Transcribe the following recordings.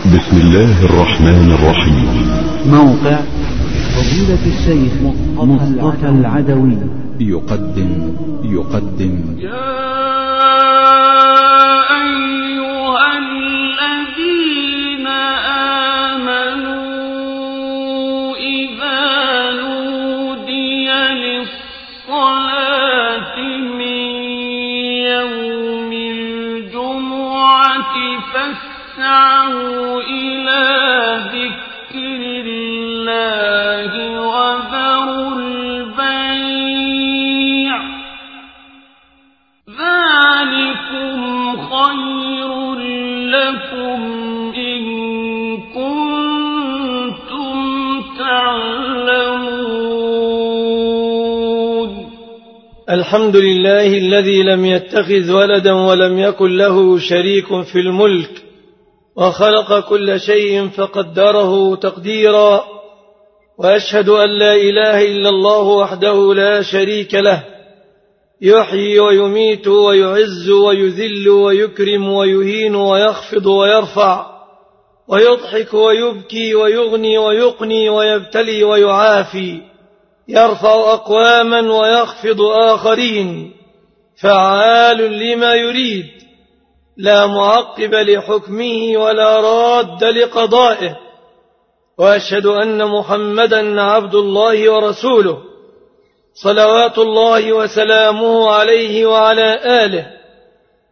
بسم الله الرحمن الرحيم. موقع فضيلة الشيخ مصطفى العدوي. يقدم يقدم. يا أيها الذين آمنوا إذا نودي للصلاة من يوم الجمعة فاسعوا الحمد لله الذي لم يتخذ ولدا ولم يكن له شريك في الملك وخلق كل شيء فقدره تقديرا وأشهد أن لا إله إلا الله وحده لا شريك له يحيي ويميت ويعز ويذل ويكرم ويهين ويخفض ويرفع ويضحك ويبكي ويغني ويقني ويبتلي ويعافي. يرفع أقواما ويخفض آخرين. فعال لما يريد. لا معقب لحكمه ولا راد لقضائه. وأشهد أن محمدا عبد الله ورسوله. صلوات الله وسلامه عليه وعلى آله.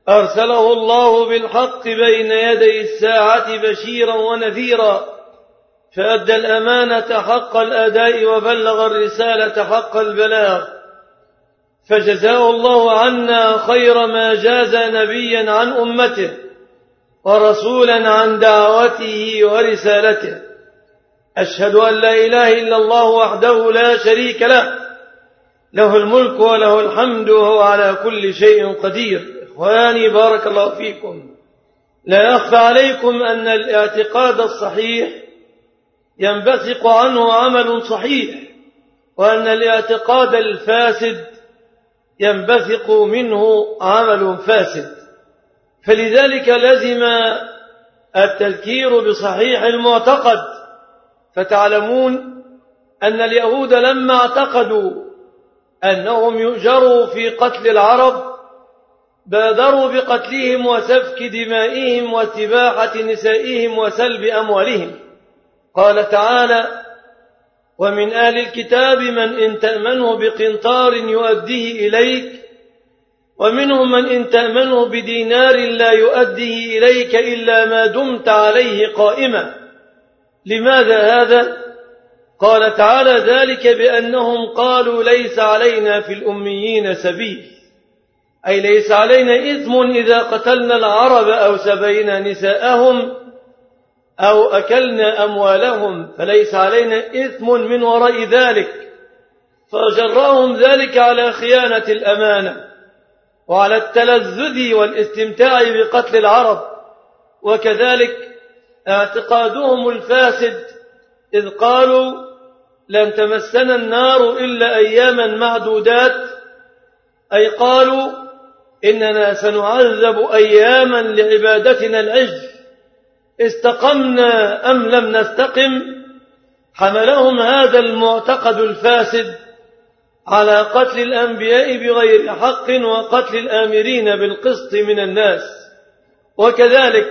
أرسله الله بالحق بين يدي الساعة بشيرا ونذيرا. فأدى الأمانة حق الأداء وبلغ الرسالة حق البلاغ. فجزاه الله عنا خير ما جاز نبيا عن أمته ورسولا عن دعوته ورسالته. أشهد أن لا إله إلا الله وحده لا شريك له. له الملك وله الحمد وهو على كل شيء قدير. إخواني بارك الله فيكم. لا يخفى عليكم أن الاعتقاد الصحيح ينبثق عنه عمل صحيح وأن الاعتقاد الفاسد ينبثق منه عمل فاسد. فلذلك لزم التذكير بصحيح المعتقد. فتعلمون أن اليهود لما اعتقدوا أنهم يؤجروا في قتل العرب بادروا بقتلهم وسفك دمائهم واتباحة نسائهم وسلب أموالهم. قال تعالى ومن أهل الكتاب من إن تأمنه بقنطار يؤديه إليك ومنهم من إن تأمنه بدينار لا يؤديه إليك إلا ما دمت عليه قائما لماذا هذا؟ قال تعالى ذلك بأنهم قالوا ليس علينا في الأميين سبيل أي ليس علينا إثم إذا قتلنا العرب أو سبينا نساءهم أو أكلنا أموالهم فليس علينا إثم من وراء ذلك. فجرهم ذلك على خيانة الأمانة وعلى التلذذ والاستمتاع بقتل العرب. وكذلك اعتقادهم الفاسد إذ قالوا لن تمسنا النار إلا أياما معدودات. أي قالوا إننا سنعذب أياما لعبادتنا العجل استقمنا أم لم نستقم؟ حملهم هذا المعتقد الفاسد على قتل الأنبياء بغير حق وقتل الآمرين بالقسط من الناس. وكذلك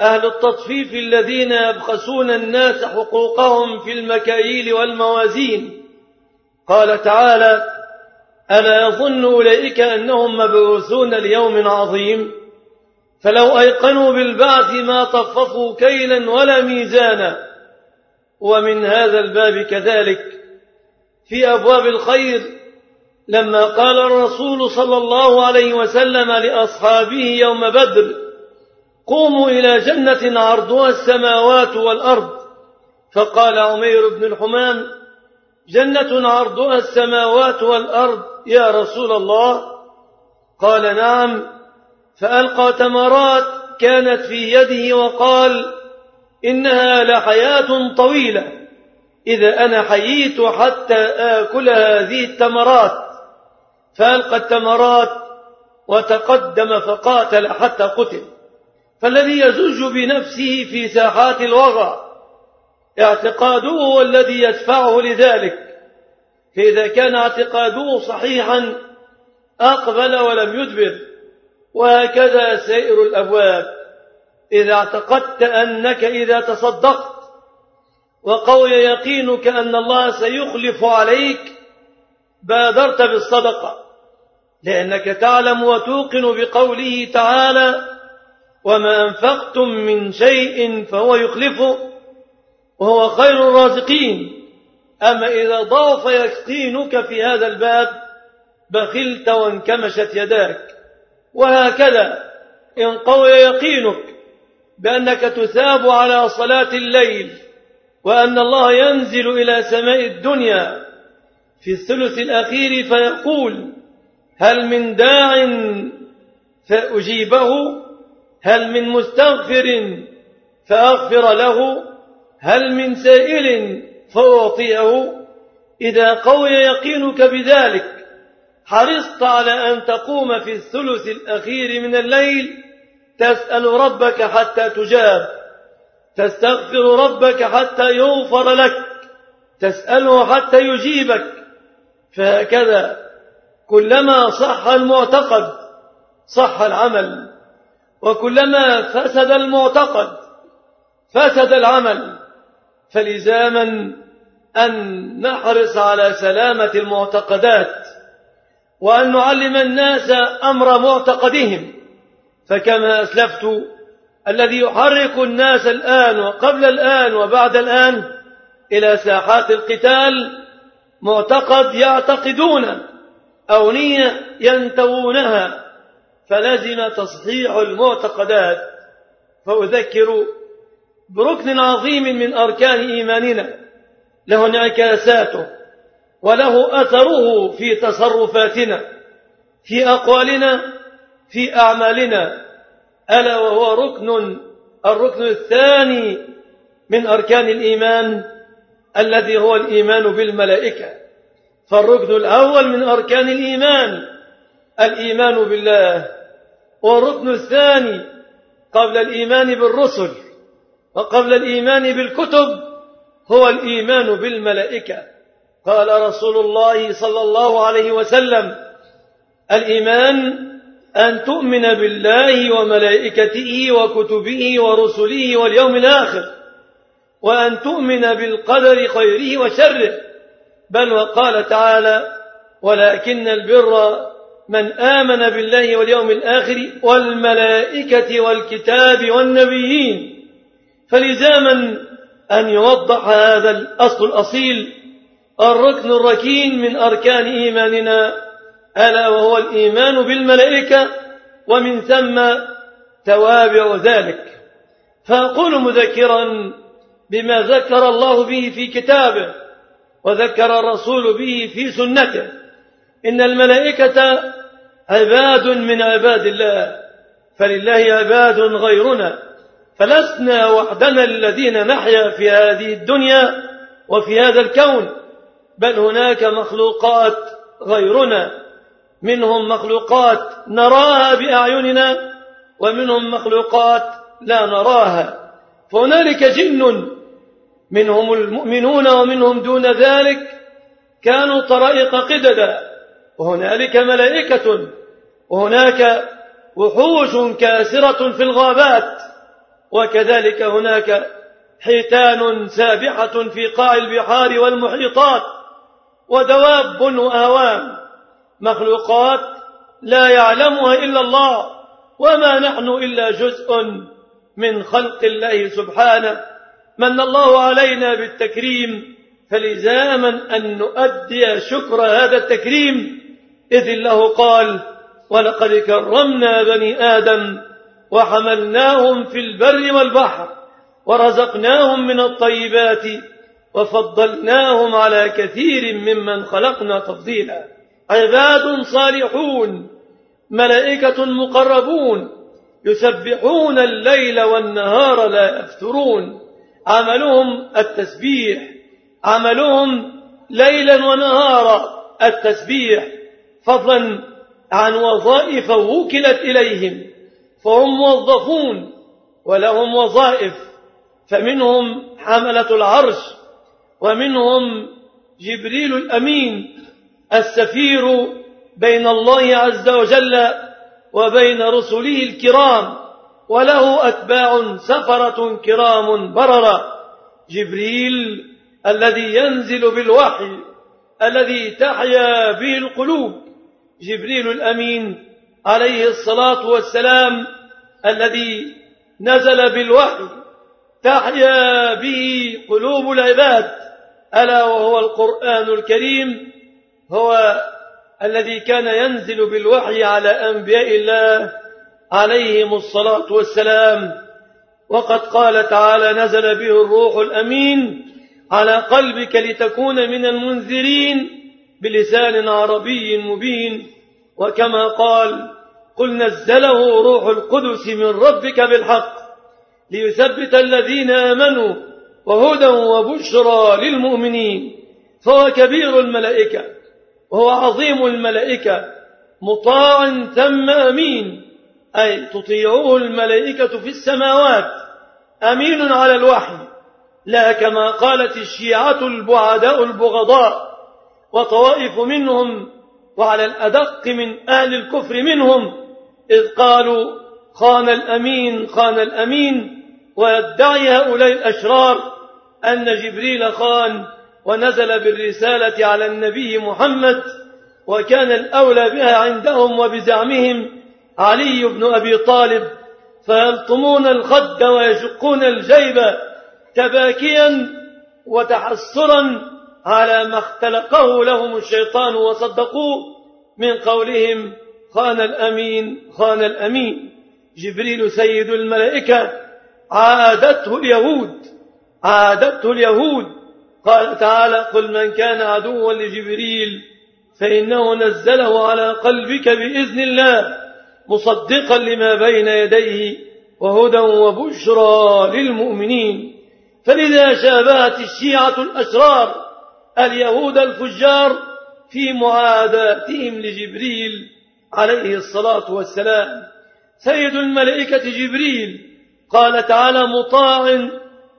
أهل التطفيف الذين يبخسون الناس حقوقهم في المكاييل والموازين. قال تعالى ألا يظن أولئك أنهم مبعوثون ليوم عظيم؟ فلو أيقنوا بالبعث ما طففوا كيلا ولا ميزانا. ومن هذا الباب كذلك. في أبواب الخير لما قال الرسول صلى الله عليه وسلم لأصحابه يوم بدر قوموا إلى جنة عرضها السماوات والأرض. فقال عمير بن الحمام جنة عرضها السماوات والأرض يا رسول الله؟ قال نعم. فألقى تمرات كانت في يده وقال إنها لحياة طويلة إذا أنا حييت حتى آكل هذه التمرات. فألقى التمرات وتقدم فقاتل حتى قتل. فالذي يزج بنفسه في ساحات الوغى اعتقاده هو الذي يدفعه لذلك. فإذا كان اعتقاده صحيحا أقبل ولم يدبر. وهكذا سائر الأبواب. إذا اعتقدت أنك إذا تصدقت وقوي يقينك أن الله سيخلف عليك بادرت بالصدقة لأنك تعلم وتوقن بقوله تعالى وما أنفقتم من شيء فهو يخلفه وهو خير الرازقين. أما إذا ضعف يقينك في هذا الباب بخلت وانكمشت يداك. وهكذا. إن قوي يقينك بأنك تثاب على صلاة الليل وأن الله ينزل إلى سماء الدنيا في الثلث الأخير فيقول هل من داع فأجيبه؟ هل من مستغفر فأغفر له؟ هل من سائل فأعطيه؟ إذا قوي يقينك بذلك حرصت على أن تقوم في الثلث الأخير من الليل. تسأل ربك حتى تجاب. تستغفر ربك حتى يغفر لك. تسأله حتى يجيبك. فهكذا. كلما صح المعتقد صح العمل. وكلما فسد المعتقد فسد العمل. فلزاما أن نحرص على سلامة المعتقدات. وأن نعلم الناس أمر معتقدهم. فكما أسلفت الذي يحرك الناس الآن وقبل الآن وبعد الآن إلى ساحات القتال معتقد يعتقدون أو نية ينتوونها فلزم تصحيح المعتقدات. فأذكر بركن عظيم من أركان إيماننا له انعكاساته وله أثره في تصرفاتنا في أقوالنا في أعمالنا. ألا وهو ركن الركن الثاني من أركان الإيمان الذي هو الإيمان بالملائكة. فالركن الأول من أركان الإيمان الإيمان بالله. والركن الثاني قبل الإيمان بالرسل وقبل الإيمان بالكتب هو الإيمان بالملائكة. قال رسول الله صلى الله عليه وسلم الإيمان أن تؤمن بالله وملائكته وكتبه ورسله واليوم الآخر وأن تؤمن بالقدر خيره وشره. بل وقال تعالى ولكن البر من آمن بالله واليوم الآخر والملائكة والكتاب والنبيين. فلزاما أن يوضح هذا الأصل الأصيل الركن الركين من أركان إيماننا ألا وهو الإيمان بالملائكة ومن ثم توابع ذلك. فأقول مذكرا بما ذكر الله به في كتابه وذكر الرسول به في سنته. إن الملائكة عباد من عباد الله فلله عباد غيرنا. فلسنا وحدنا الذين نحيا في هذه الدنيا وفي هذا الكون. بل هناك مخلوقات غيرنا. منهم مخلوقات نراها بأعيننا ومنهم مخلوقات لا نراها. فهنالك جن منهم المؤمنون ومنهم دون ذلك كانوا طرائق قددا. وهنالك ملائكة وهناك وحوش كاسرة في الغابات. وكذلك هناك حيتان سابحة في قاع البحار والمحيطات. ودواب وآوام. مخلوقات لا يعلمها إلا الله وما نحن إلا جزء من خلق الله سبحانه. من الله علينا بالتكريم فلزاما أن نؤدي شكر هذا التكريم. إذ الله قال ولقد كرمنا بني آدم وحملناهم في البر والبحر ورزقناهم من الطيبات وفضلناهم على كثير ممن خلقنا تفضيلا. عباد صالحون ملائكة مقربون يسبحون الليل والنهار لا يفترون. عملهم التسبيح عملهم ليلا ونهارا التسبيح. فضلا عن وظائف وكلت إليهم فهم موظفون ولهم وظائف فمنهم حملة العرش. ومنهم جبريل الأمين السفير بين الله عز وجل وبين رسله الكرام وله أتباع سفرة كرام بررة. جبريل الذي ينزل بالوحي الذي تحيا به القلوب. جبريل الأمين عليه الصلاة والسلام الذي نزل بالوحي تحيا به قلوب العباد. ألا وهو القرآن الكريم هو الذي كان ينزل بالوحي على أنبياء الله عليهم الصلاة والسلام. وقد قال تعالى نزل به الروح الأمين على قلبك لتكون من المنذرين بلسان عربي مبين. وكما قال قل نزله روح القدس من ربك بالحق ليثبت الذين آمنوا وهدى وبشرى للمؤمنين. فهو كبير الملائكة وهو عظيم الملائكة. مطاع ثم أمين أي تطيعه الملائكة في السماوات. أمين على الوحي. لا كما قالت الشيعة البعداء البغضاء وطوائف منهم وعلى الأدق من أهل الكفر منهم. إذ قالوا خان الأمين خان الأمين ويدعي هؤلاء الأشرار أن جبريل خان ونزل بالرسالة على النبي محمد وكان الأولى بها عندهم وبزعمهم علي بن أبي طالب فيلطمون الخد ويشقون الجيب تباكيا وتحسرا على ما اختلقه لهم الشيطان وصدقوه من قولهم خان الأمين خان الأمين. جبريل سيد الملائكة عادته اليهود. عادته اليهود. قال تعالى قل من كان عدوا لجبريل فإنه نزله على قلبك بإذن الله مصدقا لما بين يديه وهدى وبشرى للمؤمنين. فلذا شابهت الشيعة الأشرار اليهود الفجار في معاداتهم لجبريل عليه الصلاة والسلام. سيد الملائكة جبريل قال تعالى مطاع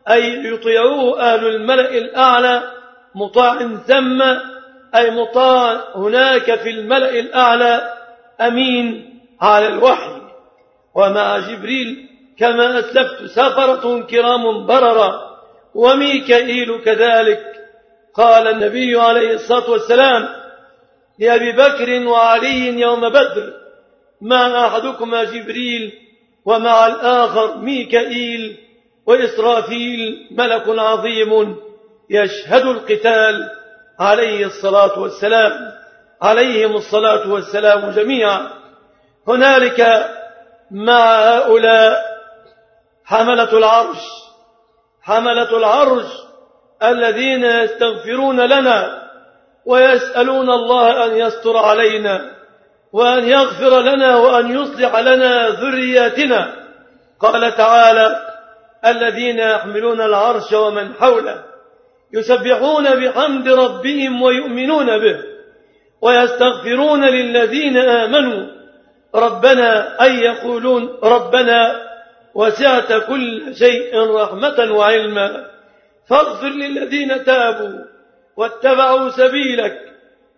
أي يطيعوه أهل الملأ الأعلى مطاع ثم أي مطاع هناك في الملأ الأعلى أمين على الوحي. ومع جبريل كما أسلفت سفرة كرام بررة وميكائيل كذلك. قال النبي عليه الصلاة والسلام لأبي بكر وعلي يوم بدر ما أحدكما جبريل ومع الآخر ميكائيل. وإسرافيل ملك عظيم يشهد القتال عليه الصلاة والسلام عليهم الصلاة والسلام جميعا. هنالك مع هؤلاء حملة العرش حملة العرش الذين يستغفرون لنا ويسألون الله أن يستر علينا وأن يغفر لنا وأن يصلح لنا ذرياتنا. قال تعالى الذين يحملون العرش ومن حوله يسبحون بحمد ربهم ويؤمنون به ويستغفرون للذين آمنوا. ربنا أي يقولون ربنا وسعت كل شيء رحمة وعلما. فاغفر للذين تابوا واتبعوا سبيلك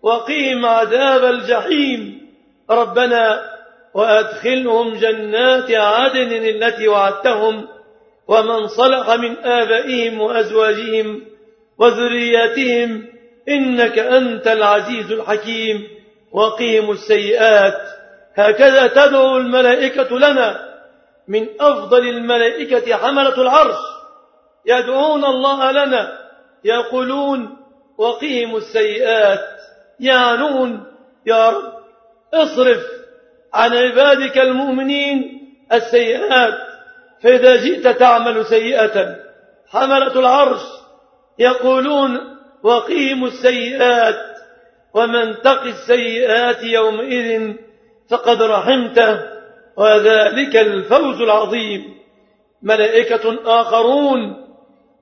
وقيم عذاب الجحيم. ربنا وأدخلهم جنات عدن التي وعدتهم ومن صلح من آبائهم وأزواجهم وذرياتهم إنك أنت العزيز الحكيم. وقيم السيئات. هكذا تدعو الملائكة لنا من أفضل الملائكة حملة العرش. يدعون الله لنا. يقولون وقيم السيئات. يعنون يا رب اصرف عن عبادك المؤمنين السيئات. فإذا جئت تعمل سيئة حملة العرش يقولون وقيم السيئات ومن تق السيئات يومئذ فقد رحمته وذلك الفوز العظيم. ملائكة آخرون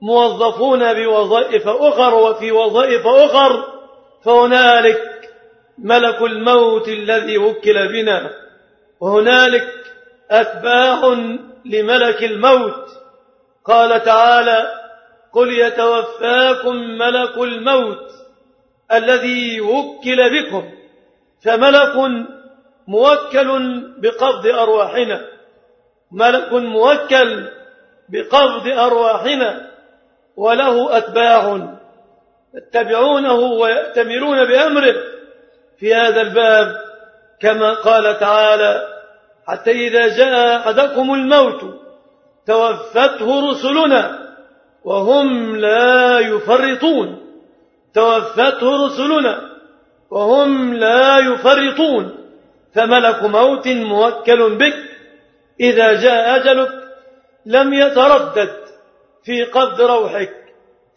موظفون بوظائف أخر وفي وظائف أخر فهنالك ملك الموت الذي وكل بنا وهنالك أتباع لملك الموت. قال تعالى قل يتوفاكم ملك الموت الذي وكل بكم فملك موكل بقبض أرواحنا ملك موكل بقبض أرواحنا وله أتباع يتبعونه ويأتمرون بأمره. في هذا الباب كما قال تعالى حتى إذا جاء أحدكم الموت توفته رسلنا وهم لا يفرطون. توفته رسلنا وهم لا يفرطون. فملك موت موكل بك. إذا جاء أجلك لم يتردد في قبض روحك.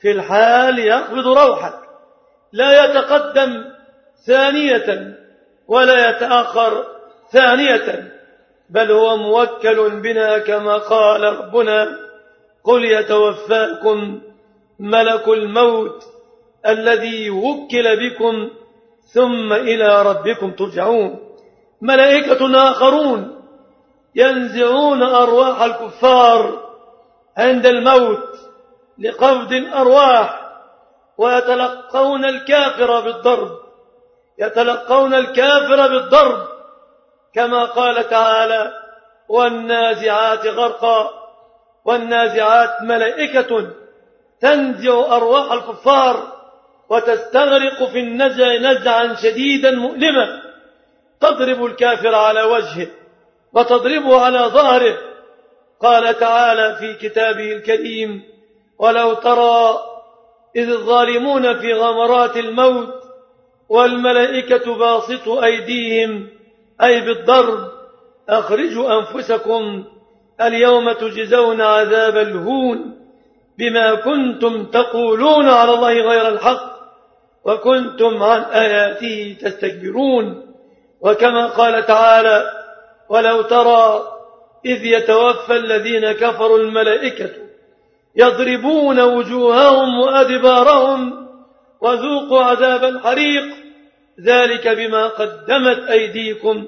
في الحال يقبض روحك. لا يتقدم ثانية ولا يتأخر ثانية. بل هو موكل بنا كما قال ربنا قل يتوفاكم ملك الموت الذي وكل بكم ثم إلى ربكم ترجعون. ملائكة آخرون ينزعون أرواح الكفار عند الموت لقبض الأرواح ويتلقون الكافر بالضرب يتلقون الكافر بالضرب كما قال تعالى والنازعات غرقا والنازعات ملائكة تنزع أرواح الكفار وتستغرق في النزع نزعا شديدا مؤلما. تضرب الكافر على وجهه وتضربه على ظهره. قال تعالى في كتابه الكريم ولو ترى إذ الظالمون في غمرات الموت والملائكة باسطوا أيديهم أي بالضرب أخرجوا أنفسكم اليوم تجزون عذاب الهون بما كنتم تقولون على الله غير الحق وكنتم عن آياته تستكبرون. وكما قال تعالى ولو ترى إذ يتوفى الذين كفروا الملائكة يضربون وجوههم وأدبارهم وذوقوا عذاب الحريق ذلك بما قدمت أيديكم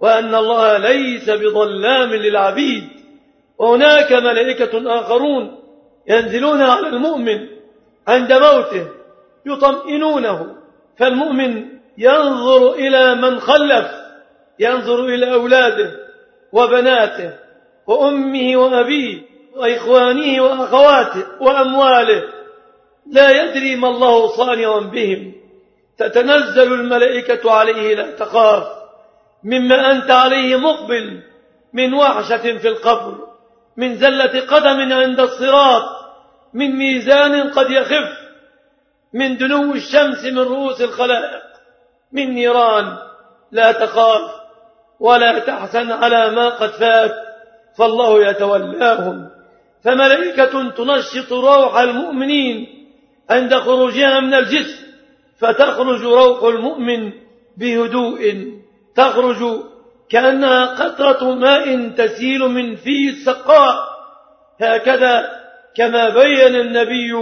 وأن الله ليس بظلام للعبيد. وهناك ملائكة آخرون ينزلون على المؤمن عند موته يطمئنونه فالمؤمن ينظر إلى من خلف ينظر إلى أولاده وبناته وأمه وأبيه وإخوانه وأخواته وأمواله. لا يدري ما الله صانع بهم. تتنزل الملائكة عليه لا تخاف مما أنت عليه مقبل من وحشة في القبر من زلة قدم عند الصراط من ميزان قد يخف من دنو الشمس من رؤوس الخلائق من نيران لا تخاف ولا تحزن على ما قد فات فالله يتولاهم. فملائكة تنشط روح المؤمنين عند خروجها من الجسم فتخرج روح المؤمن بهدوء. تخرج كأنها قطرة ماء تسيل من فيه السقاء. هكذا كما بين النبي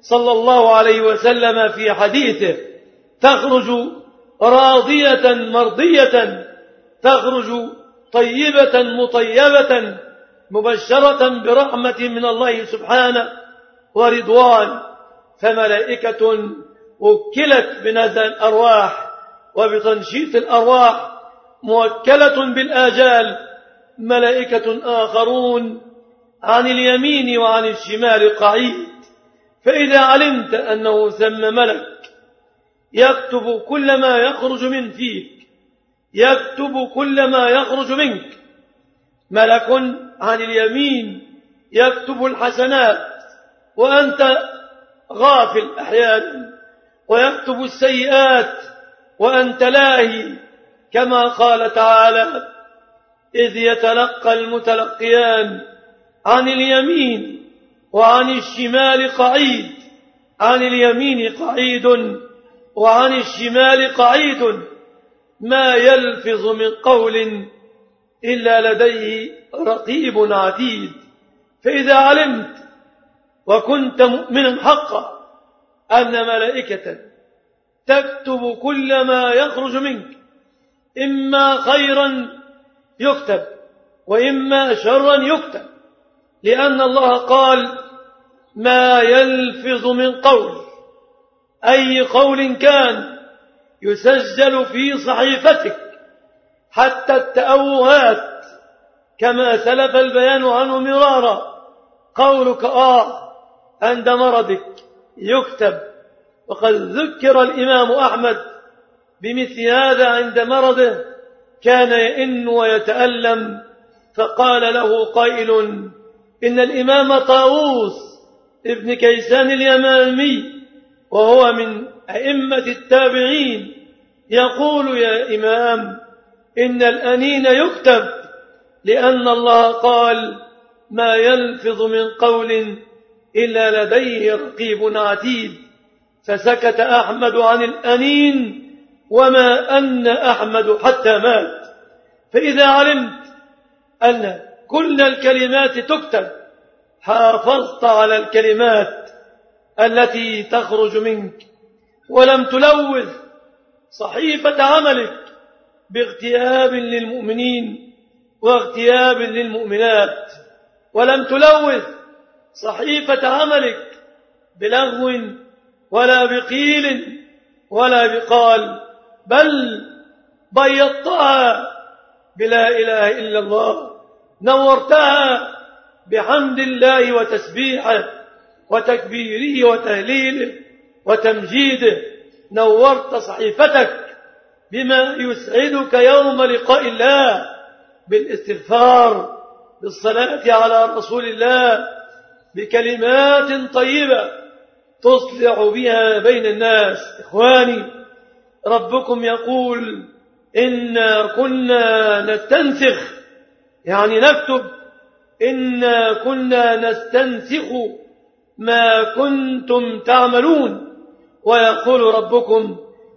صلى الله عليه وسلم في حديثه. تخرج راضية مرضية. تخرج طيبة مطيبة. مبشرة برحمة من الله سبحانه. ورضوان. فملائكة وكلت بنزع الأرواح وبتنشيط الأرواح موكلة بالآجال ملائكة آخرون عن اليمين وعن الشمال قعيد. فإذا علمت أنه ثم ملك يكتب كل ما يخرج من فيك يكتب كل ما يخرج منك. ملك عن اليمين يكتب الحسنات وأنت غافل أحيانا. ويكتب السيئات وأنت لاهي كما قال تعالى إذ يتلقى المتلقيان عن اليمين وعن الشمال قعيد عن اليمين قعيد وعن الشمال قعيد ما يلفظ من قول إلا لديه رقيب عتيد فإذا علمت وكنت مؤمنا حقا أن ملائكة تكتب كل ما يخرج منك. إما خيرا يكتب وإما شرا يكتب. لأن الله قال ما يلفظ من قول أي قول كان يسجل في صحيفتك. حتى التأوهات كما سلف البيان عنه مرارا قولك آه عند مرضك يكتب وقد ذكر الإمام أحمد بمثل هذا عند مرضه كان يئن ويتألم فقال له قائل إن الإمام طاووس ابن كيسان اليمامي وهو من أئمة التابعين يقول يا إمام إن الأنين يكتب لأن الله قال ما يلفظ من قول إلا لديه رقيب عتيد. فسكت أحمد عن الأنين وما أن أحمد حتى مات. فإذا علمت أن كل الكلمات تكتب حافظت على الكلمات التي تخرج منك ولم تلوث صحيفة عملك باغتياب للمؤمنين واغتياب للمؤمنات ولم تلوث صحيفة عملك بلغو ولا بقيل ولا بقال بل بيضتها بلا إله إلا الله نورتها بحمد الله وتسبيحه وتكبيره وتهليله وتمجيده. نورت صحيفتك بما يسعدك يوم لقاء الله بالاستغفار بالصلاة على رسول الله بكلمات طيبة تصلح بها بين الناس. إخواني ربكم يقول إنا كنا نستنسخ يعني نكتب إنا كنا نستنسخ ما كنتم تعملون. ويقول ربكم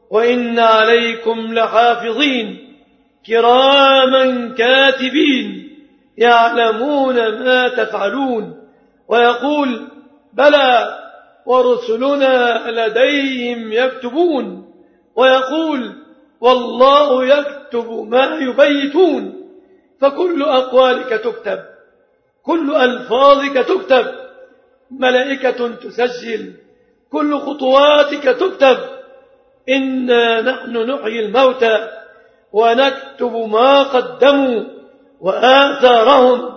وإن عليكم لحافظين كراما كاتبين يعلمون ما تفعلون. ويقول بلى ورسلنا لديهم يكتبون. ويقول والله يكتب ما يبيتون. فكل أقوالك تكتب كل ألفاظك تكتب ملائكة تسجل كل خطواتك تكتب. إنا نحن نحيي الموتى ونكتب ما قدموا وآثارهم.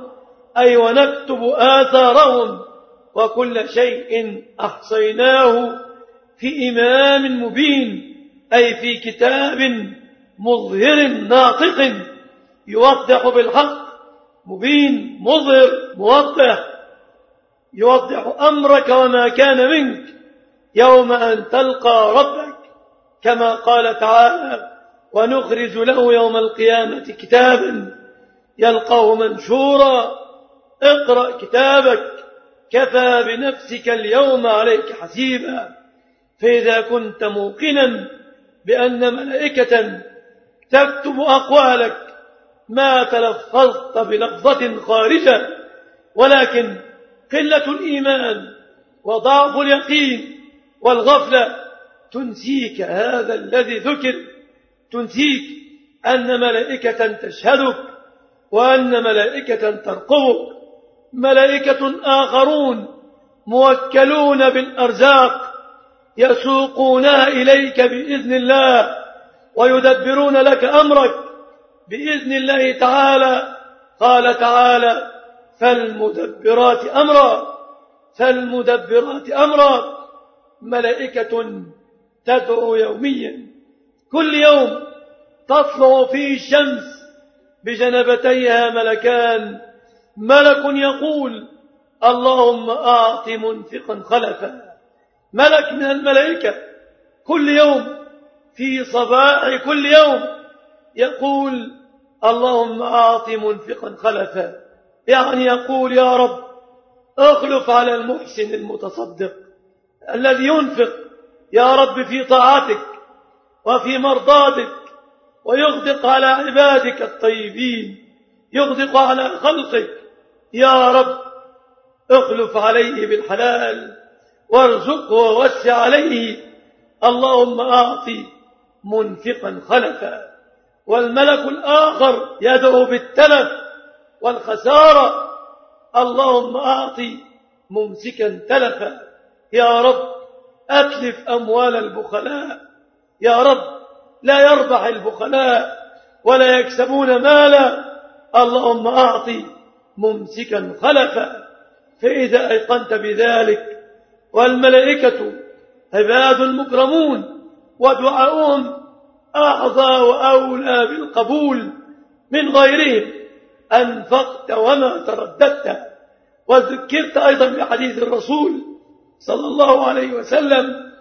أي ونكتب آثارهم وكل شيء أحصيناه في إمام مبين أي في كتاب مظهر ناطق يوضح بالحق مبين مظهر موضح يوضح أمرك وما كان منك يوم أن تلقى ربك كما قال تعالى ونخرج له يوم القيامة كتابا يلقاه منشورا اقرأ كتابك كفى بنفسك اليوم عليك حسيبا. فإذا كنت موقنا بأن ملائكة تكتب أقوالك ما تلفظت بلفظة خارجة ولكن قلة الإيمان وضعف اليقين والغفلة تنسيك هذا الذي ذكر. تنسيك أن ملائكة تشهدك وأن ملائكة ترقبك. ملائكة آخرون موكلون بالأرزاق يسوقونها إليك بإذن الله ويدبرون لك أمرك بإذن الله تعالى. قال تعالى فالمدبرات أمرا فالمدبرات أمرا. ملائكة تدعو يوميا كل يوم تطلع فيه الشمس بجنبتيها ملكان ملك يقول اللهم أعط منفقا خلفا. ملك من الملائكة كل يوم في صباح كل يوم يقول اللهم أعط منفقا خلفا. يعني يقول يا رب اخلف على المحسن المتصدق الذي ينفق يا رب في طاعتك وفي مرضاتك ويغدق على عبادك الطيبين يغدق على خلقك. يا رب اخلف عليه بالحلال وارزقه ووسع عليه. اللهم أعطي منفقا خلفا والملك الآخر يدعو بالتلف والخسارة. اللهم أعطي ممسكا تلفا. يا رب أتلف أموال البخلاء. يا رب لا يربح البخلاء ولا يكسبون مالا. اللهم أعطي ممسكا خلفا فإذا أيقنت بذلك والملائكة عباد مكرمون ودعاؤهم أعظى وأولى بالقبول من غيرهم. أنفقت وما ترددت. وذكرت أيضا بحديث الرسول صلى الله عليه وسلم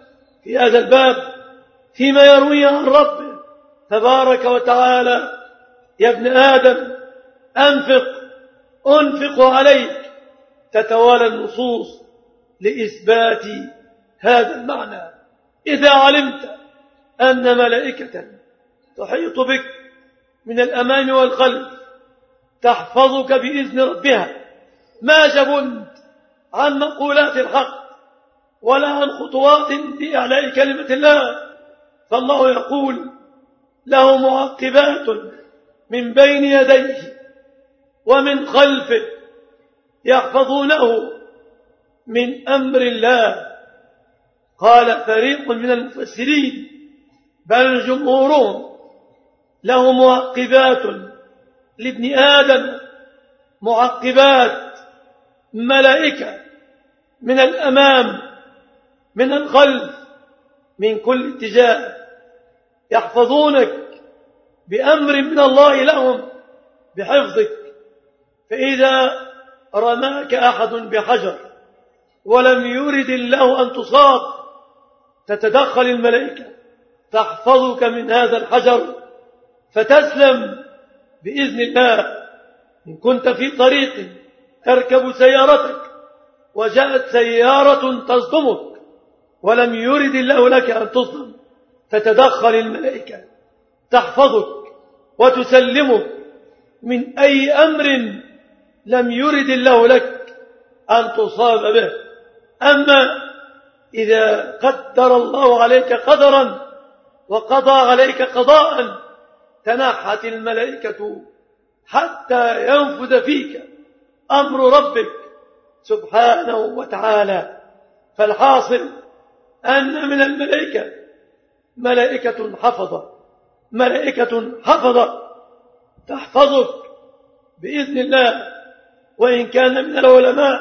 في هذا الباب فيما يروي عن ربه تبارك وتعالى يا ابن آدم أنفق أنفق عليك. تتوالى النصوص لإثبات هذا المعنى. إذا علمت أن ملائكة تحيط بك من الأمام والخلف تحفظك بإذن ربها ما جبنت عن مقولات الحق ولا عن خطوات لإعلاء كلمة الله. فالله يقول له معقبات من بين يديه. ومن خلفه يحفظونه من أمر الله. قال فريق من المفسرين بل جمهورهم له معقبات لابن آدم معقبات ملائكة من الأمام من الخلف من كل اتجاه. يحفظونك بأمر من الله لهم بحفظك. فإذا رماك أحد بحجر ولم يرد الله أن تصاب تتدخل الملائكة تحفظك من هذا الحجر فتسلم بإذن الله. إن كنت في طريق تركب سيارتك وجاءت سيارة تصدمك ولم يرد الله لك أن تصدم تتدخل الملائكة تحفظك وتسلمك من أي أمر لم يرد الله لك أن تصاب به. أما إذا قدر الله عليك قدرا وقضى عليك قضاء تنحت الملائكة حتى ينفذ فيك أمر ربك سبحانه وتعالى. فالحاصل أن من الملائكة ملائكة حفظة ملائكة حفظة تحفظك بإذن الله. وإن كان من العلماء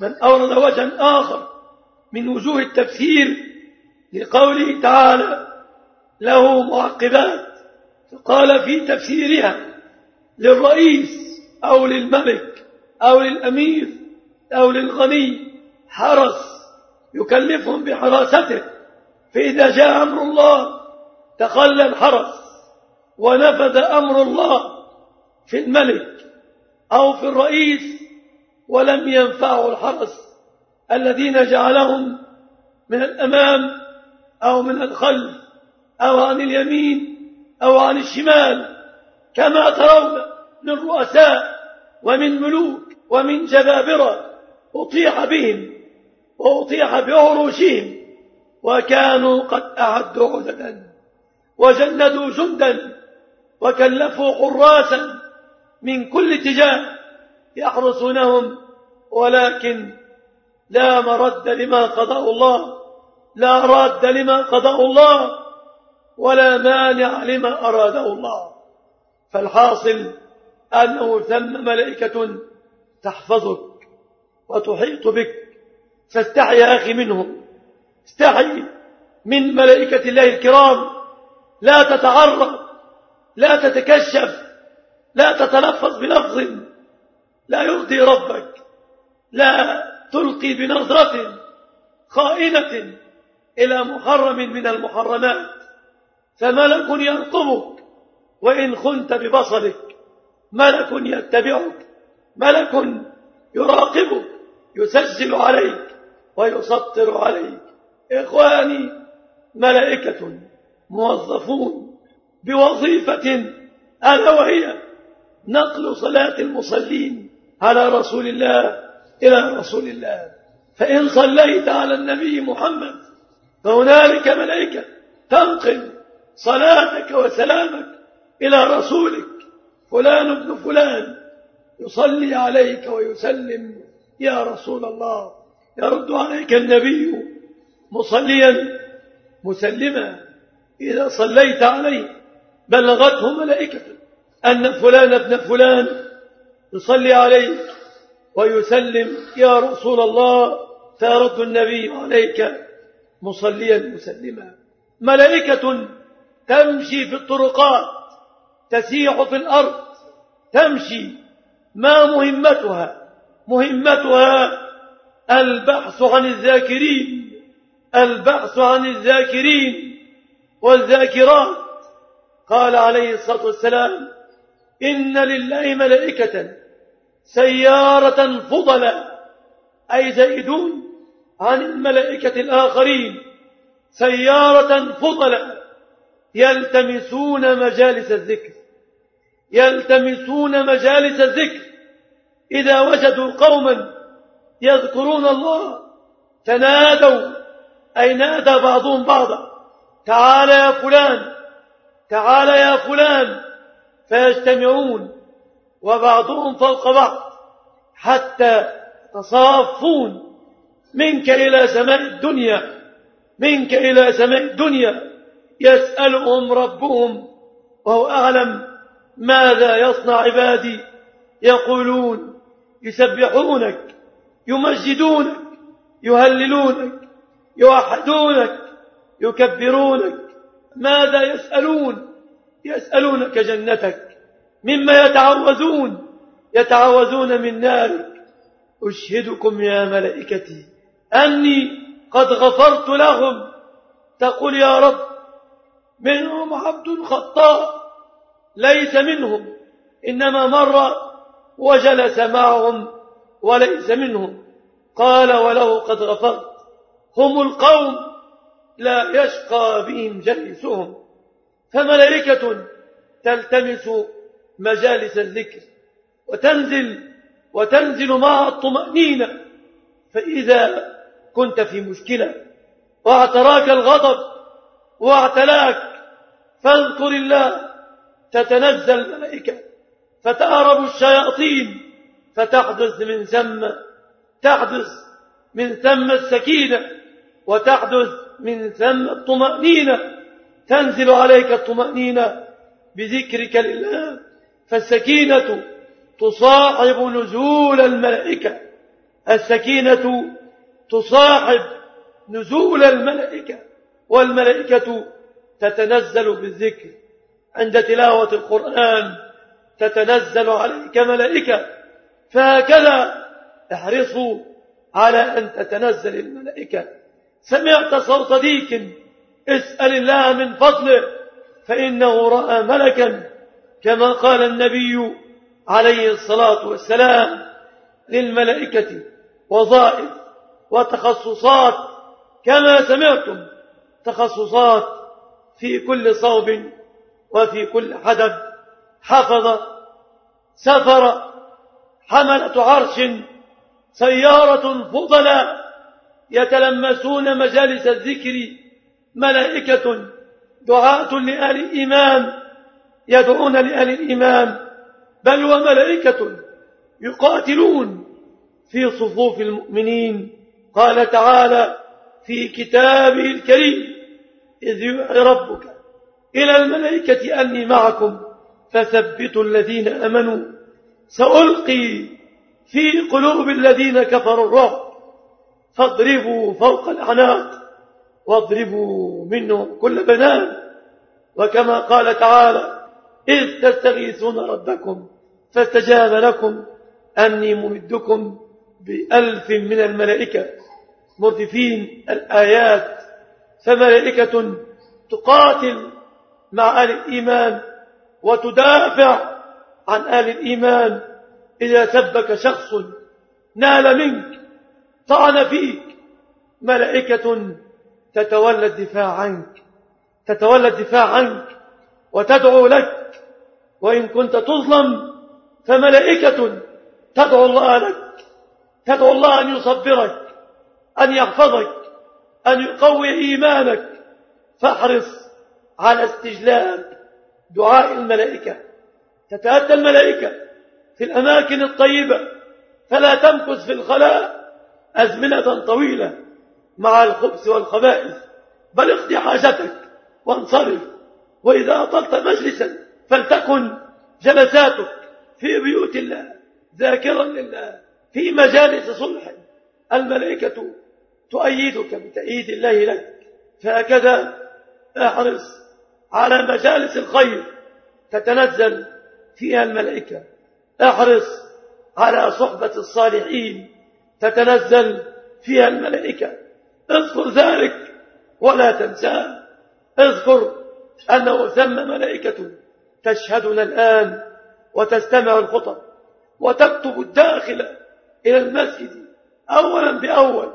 من أورد وجها آخر من وجوه التفسير لقوله تعالى له معقبات فقال في تفسيرها للرئيس أو للملك أو للأمير أو للغني حرس يكلفهم بحراسته فإذا جاء أمر الله تخلى الحرس ونفذ أمر الله في الملك أو في الرئيس ولم ينفعه الحرس الذين جعلهم من الأمام أو من الخلف أو عن اليمين أو عن الشمال كما ترون من رؤساء ومن ملوك ومن جبابرة أطيح بهم وأطيح بعروشهم وكانوا قد أعدوا عددا وجندوا جندا وكلفوا حراسا من كل اتجاه يحرسونهم ولكن لا مرد لما قضاه الله لا راد لما قضاه الله ولا مانع لما أراده الله. فالحاصل أنه ثم ملائكة تحفظك وتحيط بك فاستحي يا أخي منهم. استحي من ملائكة الله الكرام. لا تتعرض لا تتكشف. لا تتلفظ بلفظ. لا يرضي ربك. لا تلقي بنظرة خائنة إلى محرم من المحرمات. فملك يرقبك وإن خنت ببصرك ملك يتبعك ملك يراقبك يسجل عليك ويسطر عليك. إخواني ملائكة موظفون بوظيفة ألا وهي نقل صلاة المصلين على رسول الله إلى رسول الله. فإن صليت على النبي محمد فهنالك ملائكة تنقل صلاتك وسلامك إلى رسولك. فلان ابن فلان يصلي عليك ويسلم. يا رسول الله يرد عليك النبي مصليا مسلما. إذا صليت عليه بلغته ملائكة. أن فلان ابن فلان يصلي عليك ويسلم يا رسول الله فيرد النبي عليك مصليا مسلما. ملائكة تمشي في الطرقات تسيح في الأرض تمشي. ما مهمتها؟ مهمتها البحث عن الذاكرين البحث عن الذاكرين والذاكرات. قال عليه الصلاة والسلام إن لله ملائكة سيارة فضلا أي زائدون عن الملائكة الآخرين سيارة فضلا يلتمسون مجالس الذكر يلتمسون مجالس الذكر. إذا وجدوا قوما يذكرون الله تنادوا أي نادى بعضهم بعضا تعال يا فلان تعال يا فلان فيجتمعون وبعضهم فوق بعض حتى تصافون منك إلى سماء الدنيا منك إلى سماء الدنيا. يسألهم ربهم وهو أعلم. ماذا يصنع عبادي؟ يقولون يسبحونك يمجدونك يهللونك يوحدونك يكبرونك. ماذا يسألون؟ يسألونك جنتك مما يتعوذون يتعوذون من نارك. أشهدكم يا ملائكتي أني قد غفرت لهم. تقول يا رب منهم عبد خطاء ليس منهم إنما مر وجلس معهم وليس منهم. قال وله قد غفرت. هم القوم لا يشقى بهم جلسهم فملائكة تلتمس مجالس الذكر وتنزل وتنزل معها الطمأنينة. فإذا كنت في مشكلة واعتراك الغضب واعتلاك فاذكر الله تتنزل الملائكة فتهرب الشياطين فتحدث من ثم تحدث من ثم السكينة وتحدث من ثم الطمأنينة. تنزل عليك الطمأنينة بذكرك لله فالسكينة تصاحب نزول الملائكة. السكينة تصاحب نزول الملائكة والملائكة تتنزل بالذكر. عند تلاوة القرآن تتنزل عليك ملائكة. فهكذا احرصوا على أن تتنزل الملائكة. سمعت صوت ديك اسأل الله من فضله فإنه رأى ملكا كما قال النبي عليه الصلاة والسلام للملائكة وظائف وتخصصات كما سمعتم تخصصات في كل صوب وفي كل حدب حفظ سفر حملة عرش سيارة فضلا يتلمسون مجالس الذكر ملائكة دعاة لآل الإيمان يدعون لآل الإيمان بل وملائكة يقاتلون في صفوف المؤمنين. قال تعالى في كتابه الكريم إذ يوحي ربك إلى الملائكة أني معكم فثبتوا الذين أمنوا. سألقي في قلوب الذين كفروا الرعب فاضربوا فوق الأعناق. واضربوا منهم كل بنان. وكما قال تعالى إذ تستغيثون ربكم فاستجاب لكم أني ممدكم بألف من الملائكة مردفين الآيات فملائكة تقاتل مع آل الإيمان وتدافع عن آل الإيمان. إذا سبك شخص نال منك طعن فيك ملائكة تتولى الدفاع عنك تتولى الدفاع عنك وتدعو لك وإن كنت تظلم فملائكة تدعو الله لك تدعو الله أن يصبرك أن يحفظك أن يقوي إيمانك. فاحرص على استجلاب دعاء الملائكة. تتأتى الملائكة في الأماكن الطيبة فلا تمكث في الخلاء أزمنة طويلة. مع الخبث والخبائث بل اقضي حاجتك وانصرف. وإذا أطلت مجلسا فلتكن جلساتك في بيوت الله ذاكرا لله في مجالس صلح. الملائكة تؤيدك بتأييد الله لك. فهكذا أحرص على مجالس الخير تتنزل فيها الملائكة. أحرص على صحبة الصالحين تتنزل فيها الملائكة. اذكر ذلك ولا تنساه اذكر أنه ثم ملائكة تشهدنا الآن وتستمع الخطب وتكتب الداخل إلى المسجد أولا بأول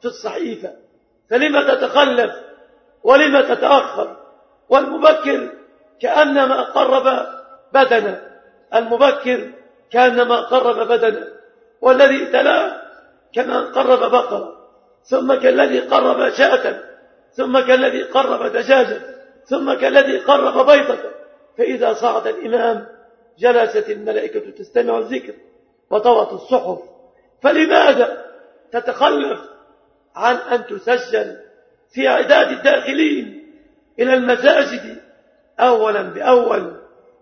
في الصحيفة. فلما تتخلف ولما تتأخر؟ والمبكر كأنما قرب بدنا المبكر كأنما قرب بدنا والذي تلاه كما قرب بقرة. ثم كالذي قرب شاة ثم كالذي قرب دجاجة ثم كالذي قرب بيضة فإذا صعد الإمام جلست الملائكة تستمع الذكر وطوت الصحف. فلماذا تتخلف عن أن تسجل في إعداد الداخلين إلى المساجد أولا بأول؟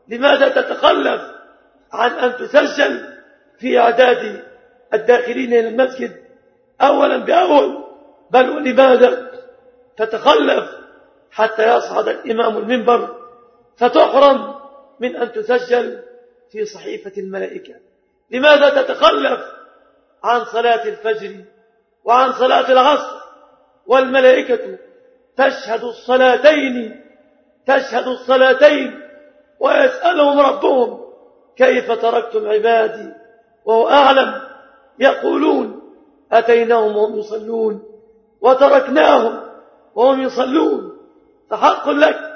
لماذا تتخلف عن أن تسجل في إعداد الداخلين إلى المسجد أولا بأول بل ولماذا؟ تتخلف حتى يصعد الإمام المنبر فتحرم من أن تسجل في صحيفة الملائكة. لماذا تتخلف؟ عن صلاة الفجر وعن صلاة العصر. والملائكة تشهد الصلاتين تشهد الصلاتين ويسألهم ربهم كيف تركتم عبادي وهو أعلم يقولون أتيناهم وهم يصلون وتركناهم وهم يصلون. فحق لك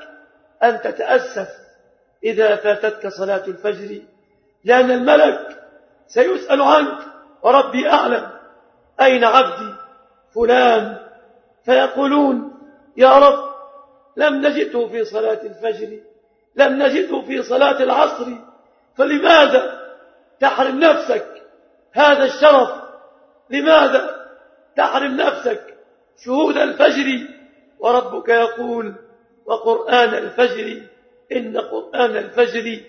أن تتأسف إذا فاتتك صلاة الفجر لأن الملك سيسأل عنك وربي أعلم أين عبدي فلان؟ فيقولون يا رب لم نجده في صلاة الفجر لم نجده في صلاة العصر فلماذا تحرم نفسك؟ هذا الشرف لماذا؟ تحرم نفسك. شهود الفجر. وربك يقول وقرآن الفجر. إن قرآن الفجر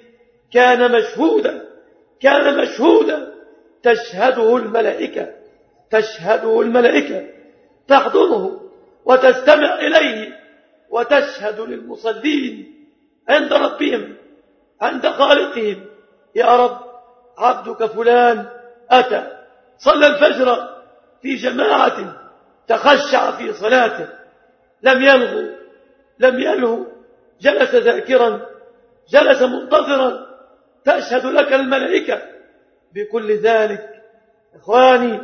كان مشهودا. كان مشهودا. تشهده الملائكة. تشهده الملائكة. تحضره وتستمع إليه. وتشهد للمصلين عند ربهم عند خالقهم. يا رب عبدك فلان أتى. صلى الفجر في جماعة تخشع في صلاته. لم يلغو لم يلهو جلس ذاكرا جلس منتظرا. تشهد لك الملائكة. بكل ذلك إخواني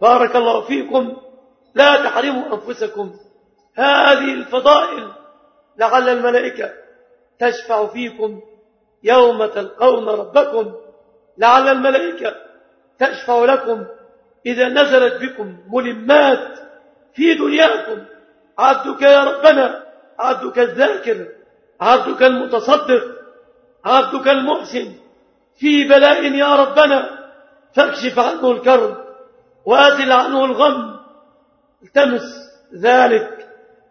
بارك الله فيكم. لا تحرموا أنفسكم. هذه الفضائل لعل الملائكة تشفع فيكم. يوم تلقون ربكم. لعل الملائكة تشفع لكم إذا نزلت بكم ملمات في دنياكم. عبدك يا ربنا عبدك الذاكر عبدك المتصدق عبدك المحسن. في بلاء يا ربنا فاكشف عنه الكرب وأزل عنه الغم. التمس ذلك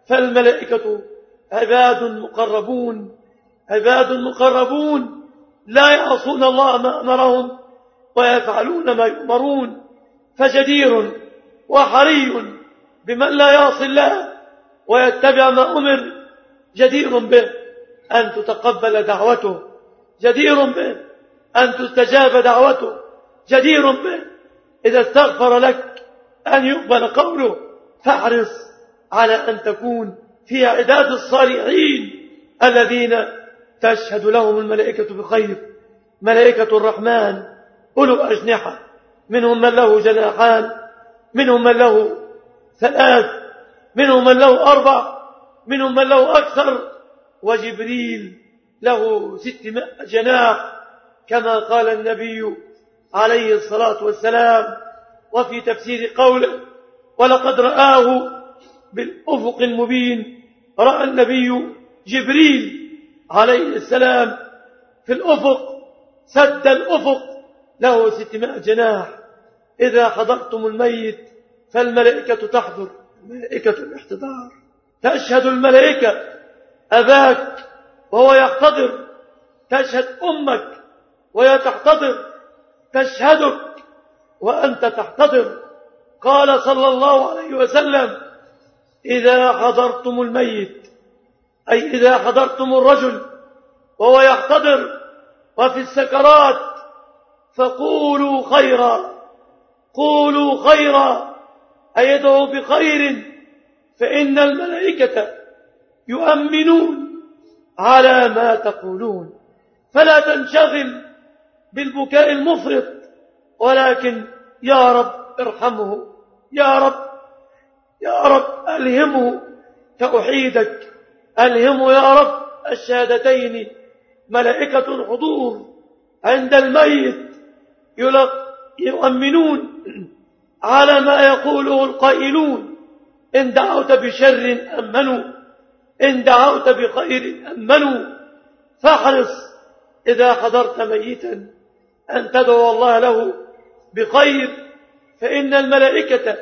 فالملائكة عباد مقربون عباد مقربون. لا يعصون الله ما أمرهم. ويفعلون ما يؤمرون فجدير وحري بمن لا يعصي الله ويتبع ما أمر. جدير به أن تتقبل دعوته. جدير به أن تستجاب دعوته. جدير به إذا استغفر لك أن يقبل قوله. فاحرص على أن تكون في عداد الصالحين الذين تشهد لهم الملائكة بخير. ملائكة الرحمن. أولو أجنحة منهم من له جناحان منهم من له ثلاث منهم من له أربع منهم من له أكثر وجبريل له ستمائة جناح كما قال النبي عليه الصلاة والسلام وفي تفسير قوله ولقد رآه بالأفق المبين رأى النبي جبريل عليه السلام في الأفق سد الأفق له ستمائة جناح. إذا حضرتم الميت فالملائكة تحضر. ملائكة الاحتضار. تشهد الملائكة أباك وهو يحتضر. تشهد أمك وهي تحتضر. تشهدك وأنت تحتضر. قال صلى الله عليه وسلم إذا حضرتم الميت أي إذا حضرتم الرجل وهو يحتضر وفي السكرات فقولوا خيرا. قولوا خيرا. أي بخير. فإن الملائكة يؤمنون على ما تقولون. فلا تنشغل بالبكاء المفرط. ولكن يا رب ارحمه. يا رب يا رب ألهمه. توحيدك ألهمه يا رب الشهادتين. ملائكة حضور عند الميت. يؤمنون على ما يقوله القائلون. إن دعوت بشر أمنوا إن دعوت بخير أمنوا. فاحرص إذا حضرت ميتا أن تدعو الله له بخير فإن الملائكة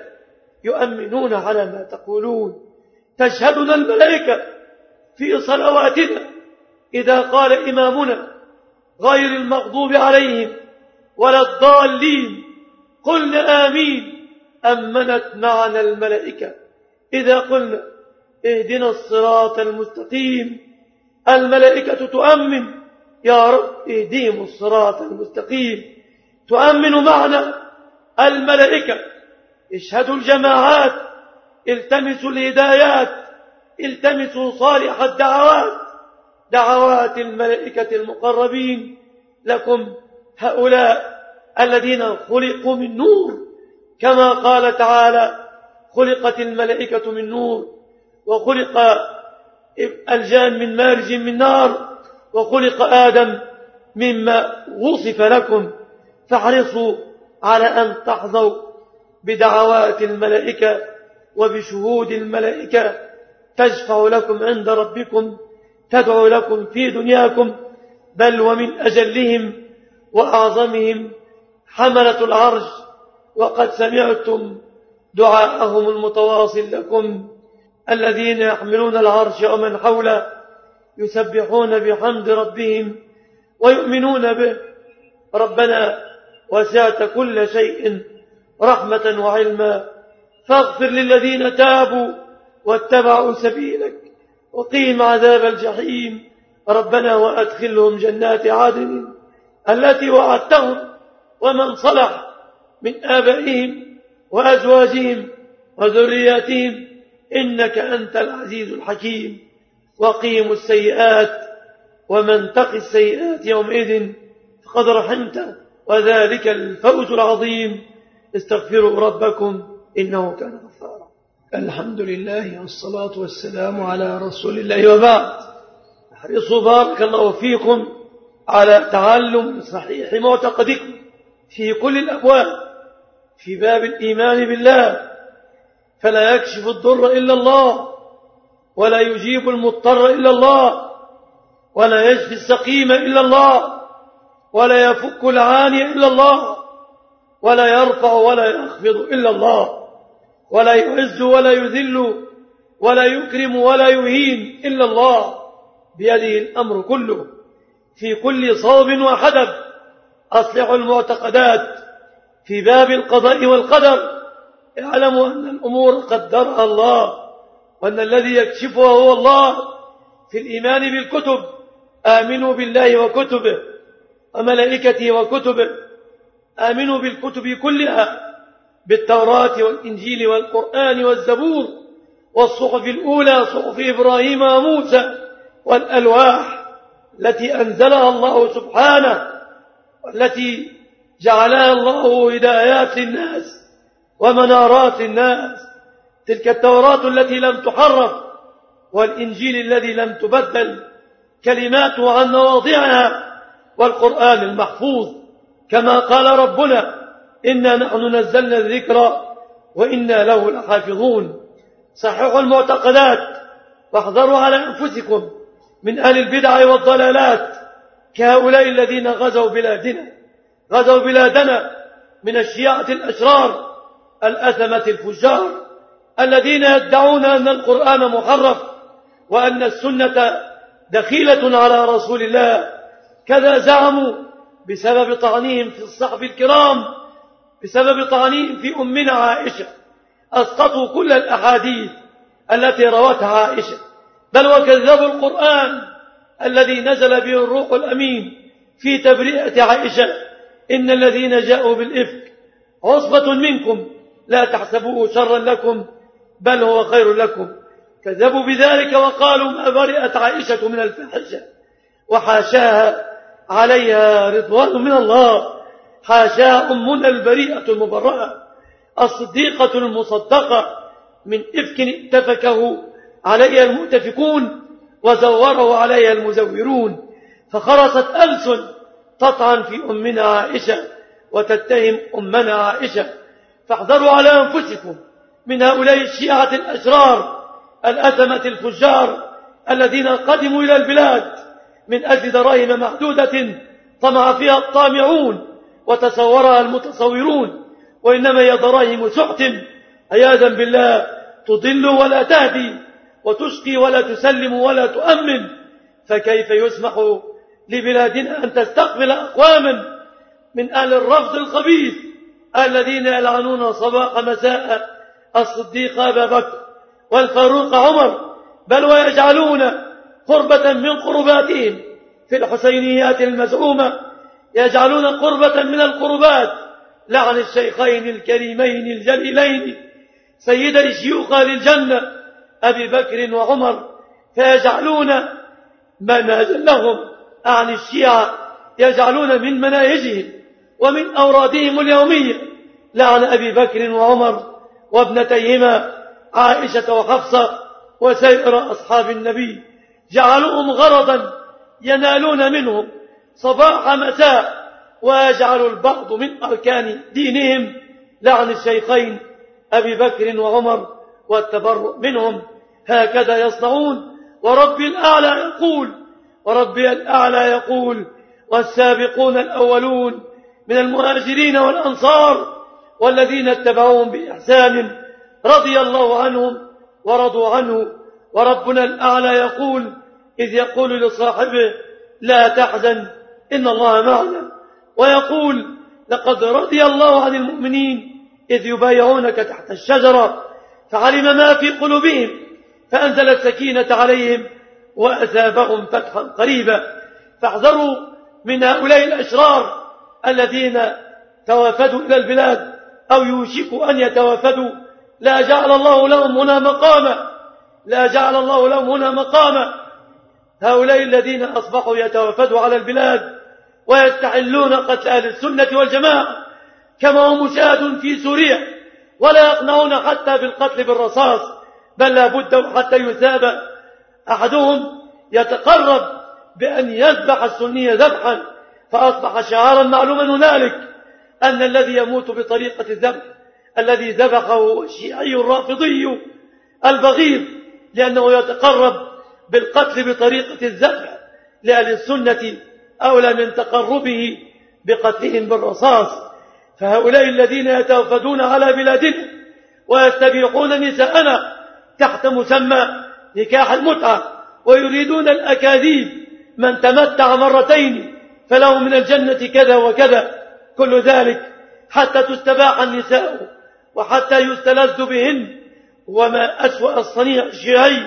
يؤمنون على ما تقولون. تشهدنا الملائكة في صلواتنا إذا قال إمامنا غير المغضوب عليهم. ولا الضالين. قلنا آمين. أمنت معنا الملائكة. إذا قلنا اهدنا الصراط المستقيم. الملائكة تؤمن. يا رب اهديهم الصراط المستقيم. تؤمن معنا الملائكة. اشهدوا الجماعات. التمسوا الهدايات. التمسوا صالح الدعوات. دعوات الملائكة المقربين لكم. هؤلاء الذين خلقوا من نور كما قال تعالى خلقت الملائكة من نور وخلق الجان من مارج من نار وخلق آدم مما وصف لكم فاحرصوا على أن تحظوا بدعوات الملائكة وبشهود الملائكة تشفع لكم عند ربكم تدعو لكم في دنياكم بل ومن أجلهم وأعظمهم حملة العرش وقد سمعتم دعاءهم المتواصل لكم الذين يحملون العرش ومن حوله يسبحون بحمد ربهم ويؤمنون به. ربنا وسعت كل شيء رحمة وعلما فاغفر للذين تابوا واتبعوا سبيلك وقيم عذاب الجحيم. ربنا وأدخلهم جنات عدن. التي وعدتهم ومن صلح من آبائهم وأزواجهم وذرياتهم إنك أنت العزيز الحكيم. وقيم السيئات ومن تق السيئات يومئذ فقد رحمته وذلك الفوز العظيم. استغفروا ربكم إنه كان غفارا. الحمد لله والصلاة والسلام على رسول الله وبعد. أحرصوا بارك الله فيكم. على تعلم صحيح معتقدكم في كل الأبواب في باب الإيمان بالله. فلا يكشف الضر إلا الله ولا يجيب المضطر إلا الله ولا يشفي السقيم إلا الله ولا يفك العاني إلا الله ولا يرفع ولا يخفض إلا الله ولا يعز ولا يذل ولا يكرم ولا يهين إلا الله. بيده الأمر كله. في كل صوب وحدب أصلحوا المعتقدات في باب القضاء والقدر. اعلموا أن الأمور قدرها الله وأن الذي يكشفها هو الله. في الإيمان بالكتب آمنوا بالله وكتبه وملائكته وكتبه. آمنوا بالكتب كلها بالتوراة والإنجيل والقرآن والزبور والصحف الأولى صحف إبراهيم وموسى والألواح. التي أنزلها الله سبحانه والتي جعلها الله هدايات للناس ومنارات الناس. تلك التوراة التي لم تحرف والإنجيل الذي لم تبدل كلماته عن مواضعها والقرآن المحفوظ. كما قال ربنا إنا نحن نزلنا الذكر وإنا له لحافظون. صححوا المعتقدات واحذروا على أنفسكم. من أهل البدع والضلالات كهؤلاء الذين غزوا بلادنا. غزوا بلادنا من الشيعة الأشرار الأثمة الفجار الذين يدعون أن القرآن محرف وأن السنة دخيلة على رسول الله. كذا زعموا بسبب طعنهم في الصحف الكرام بسبب طعنهم في أمنا عائشة. أسقطوا كل الأحاديث التي روتها عائشة. بل وكذبوا القرآن الذي نزل به الروح الأمين في تبرئة عائشة. إن الذين جاءوا بالإفك عصبة منكم. لا تحسبوه شرا لكم بل هو خير لكم. كذبوا بذلك وقالوا ما برئت عائشة من الفاحشة. وحاشاها عليها رضوان من الله. حاشاها أمنا البريئة المبرأة. الصديقة المصدقة. من إفك اتفكه. عليها المؤتفكون وزوره عليها المزورون فخرصت ألسن تطعن في أمنا عائشة وتتهم أمنا عائشة. فاحذروا على أنفسكم من هؤلاء الشيعة الأشرار الأثمة الفجار الذين قدموا إلى البلاد من أجل دراهم محدودة طمع فيها الطامعون وتصورها المتصورون. وإنما هي دراهم سحت. عياذا بالله تضل ولا تهدي. وتشقي ولا تسلم ولا تؤمن فكيف يسمح لبلادنا أن تستقبل أقواما من أهل الرفض الخبيث الذين يلعنون صباح مساء الصديق أبا بكر والفاروق عمر بل ويجعلون قربة من قرباتهم. في الحسينيات المزعومة يجعلون قربة من القربات. لعن الشيخين الكريمين الجليلين سيدي شيوخ للجنة أبي بكر وعمر فيجعلون منازل لهم. عن الشيعة يجعلون من مناهجهم ومن أورادهم اليومية. لعن أبي بكر وعمر وابنتيهما عائشة وحفصة وسائر أصحاب النبي. جعلوهم غرضا ينالون منهم صباح مساء ويجعل البعض من أركان دينهم. لعن الشيخين أبي بكر وعمر والتبرؤ منهم. هكذا يصنعون. وربي الأعلى يقول وربي الأعلى يقول والسابقون الأولون من المهاجرين والأنصار والذين اتبعوهم بإحسان رضي الله عنهم ورضوا عنه. وربنا الأعلى يقول إذ يقول لصاحبه لا تحزن إن الله معنا. ويقول لقد رضي الله عن المؤمنين إذ يبايعونك تحت الشجرة فعلم ما في قلوبهم. فأنزل السكينة عليهم وأثابهم فتحا قريبا. فاحذروا من هؤلاء الأشرار الذين توافدوا إلى البلاد أو يوشكوا أن يتوافدوا. لا جعل الله لهم هنا مقاما. لا جعل الله لهم هنا مقاما. هؤلاء الذين أصبحوا يتوافدوا على البلاد ويستحلون قتل أهل السنة والجماعة كما هو مشاهد في سوريا ولا يقنعون حتى بالقتل بالرصاص. بل لا بد حتى يثاب أحدهم يتقرب بأن يذبح السنية ذبحا فأصبح شعارا معلوما هنالك أن الذي يموت بطريقة الذبح الذي ذبحه الشيعي الرافضي البغيض لأنه يتقرب بالقتل بطريقة الذبح لأهل السنة أولى من تقربه بقتلهم بالرصاص. فهؤلاء الذين يتوفدون على بلادنا ويستبيحون نساءنا تحت مسمى نكاح المتعة ويريدون الأكاذيب من تمتع مرتين فله من الجنة كذا وكذا. كل ذلك حتى تستباح النساء وحتى يستلذ بهن. وما أسوأ الصنيع الشيعي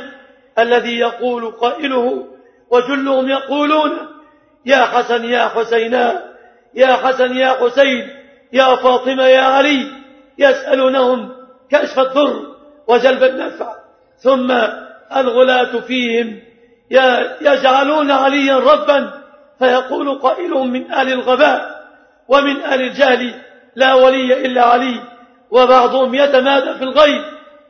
الذي يقول قائله وجلهم يقولون يا حسن يا حسينا يا حسن يا حسين يا فاطمة يا علي يسألونهم كشف الضر وجلب النفع. ثم الغلاة فيهم يجعلون عليا ربا فيقول قائلهم من آل الغباء ومن آل الجهل لا ولي إلا علي وبعضهم يتمادى في الغيب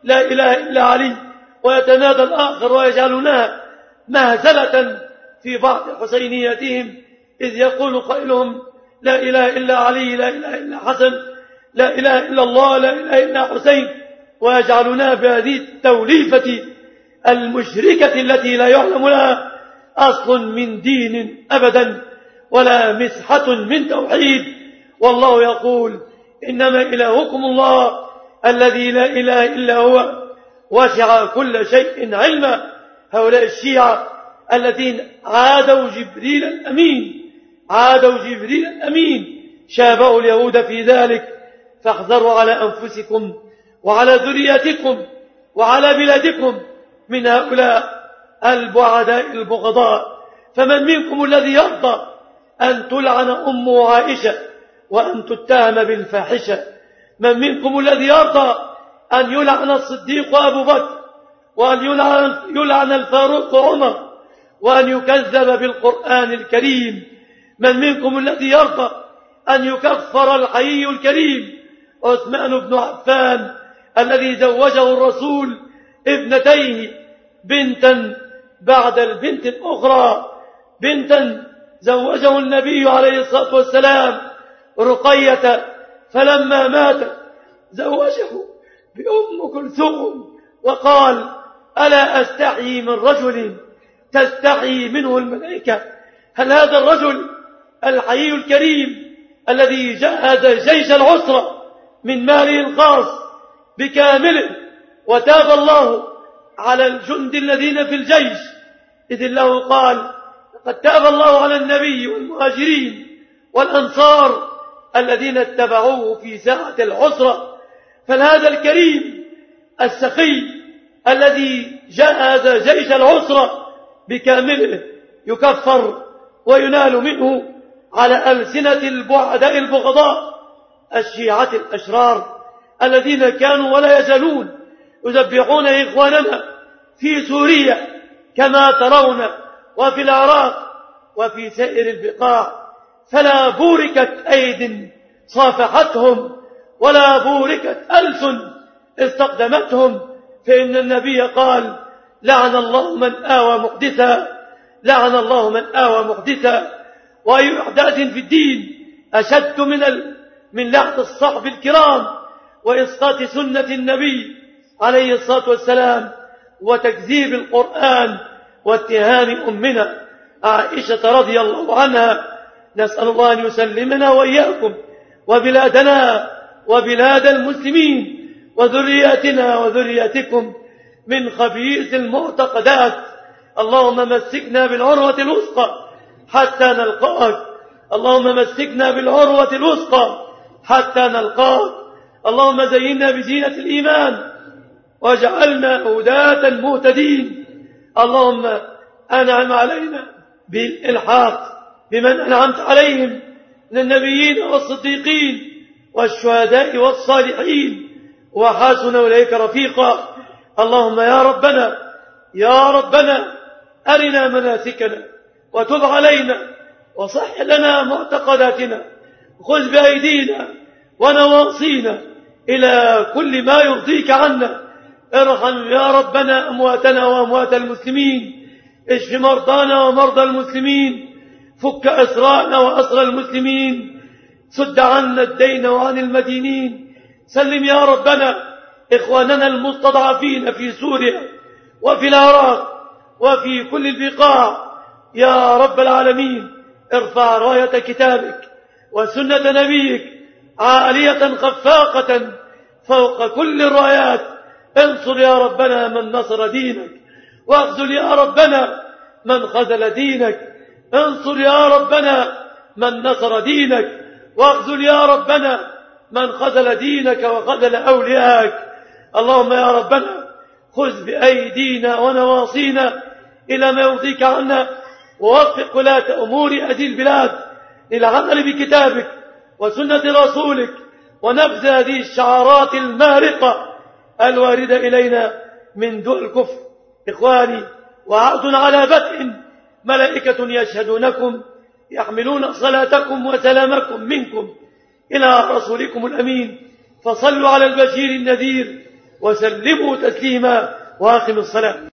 لا إله إلا علي ويتنادى الآخر ويجعلونها مهزلة في بعض حسينياتهم إذ يقول قائلهم لا إله إلا علي لا إله إلا حسن لا إله إلا الله لا إله إلا حسين. ويجعلونها بهذه التوليفة المشركة التي لا يعلم لها أصل من دين أبدا ولا مسحة من توحيد. والله يقول إنما إلهكم الله الذي لا إله إلا هو وسع كل شيء علما. هؤلاء الشيعة الذين عادوا جبريل الأمين عادوا جبريل الأمين. شابهوا اليهود في ذلك فاحذروا على أنفسكم وعلى ذريتكم وعلى بلادكم من هؤلاء البعداء البغضاء. فمن منكم الذي يرضى أن تلعن أمه عائشة وأن تتهم بالفاحشة؟ من منكم الذي يرضى أن يلعن الصديق أبو بكر وأن يلعن, يلعن الفاروق عمر وأن يكذب بالقرآن الكريم؟ من منكم الذي يرضى أن يكفر الحي الكريم؟ عثمان بن عفان الذي زوجه الرسول ابنتين بنتا بعد البنت الأخرى بنتا زوجه النبي عليه الصلاة والسلام رقية فلما مات زوجه بأم كلثوم وقال ألا أستحيي من رجل تستحيي منه الملائكة؟ هل هذا الرجل الحي الكريم الذي جهز جيش العسرة من ماله الخاص بكامله وتاب الله على الجند الذين في الجيش. إذ الله قال لقد تاب الله على النبي والمهاجرين والأنصار الذين اتبعوه في ساعة العسرة. فهذا الكريم السخي الذي جهز جيش العسرة بكامله يكفر وينال منه على ألسنة البعداء البغضاء الشيعة الأشرار الذين كانوا ولا يزالون يذبحون إخواننا في سوريا كما ترون وفي العراق وفي سائر البقاع. فلا بوركت أيد صافحتهم ولا بوركت ألسن استقدمتهم. فإن النبي قال لعن الله من آوى محدثا لعن الله من آوى محدثا وأي إحداث في الدين أشد من. من لعن الصحب الكرام. وإسقاط سنة النبي عليه الصلاة والسلام وتكذيب القرآن واتهام أمنا عائشة رضي الله عنها. نسأل الله أن يسلمنا وإياكم وبلادنا وبلاد المسلمين وذرياتنا وذرياتكم من خبيث المعتقدات. اللهم مسكنا بالعروة الوثقى حتى نلقاك. اللهم مسكنا بالعروة الوثقى حتى نلقاك. اللهم زينا بزينة الإيمان واجعلنا هداة مهتدين. اللهم أنعم علينا بالإلحاق بمن أنعمت عليهم من النبيين والصديقين والشهداء والصالحين. وحسن أولئك رفيقا. اللهم يا ربنا يا ربنا أرنا مناسكنا وتب علينا وصح لنا معتقداتنا. خذ بأيدينا ونواصينا. إلى كل ما يرضيك عنا ارحم يا ربنا أمواتنا وأموات المسلمين. اشف مرضانا ومرضى المسلمين. فك أسرانا وأسرى المسلمين. سد عنا الدين وعن المدينين. سلم يا ربنا إخواننا المستضعفين في سوريا وفي العراق وفي كل البقاع. يا رب العالمين ارفع راية كتابك وسنة نبيك عالية خفاقة فوق كل الرايات. انصر يا ربنا من نصر دينك واخذل يا ربنا من خذل دينك. انصر يا ربنا من نصر دينك واخذل يا ربنا من خذل دينك وخذل أولياءك اللهم يا ربنا خذ بأيدينا ونواصينا إلى ما يرضيك عنا ووفق ولاة أمور هذه البلاد للعمل بكتابك. وسنة رسولك ونبذ هذه الشعارات المارقة الواردة إلينا من دول الكفر. إخواني وعهد على بدء ملائكة يشهدونكم يحملون صلاتكم وسلامكم منكم إلى رسولكم الأمين. فصلوا على البشير النذير وسلموا تسليما واقم الصلاة.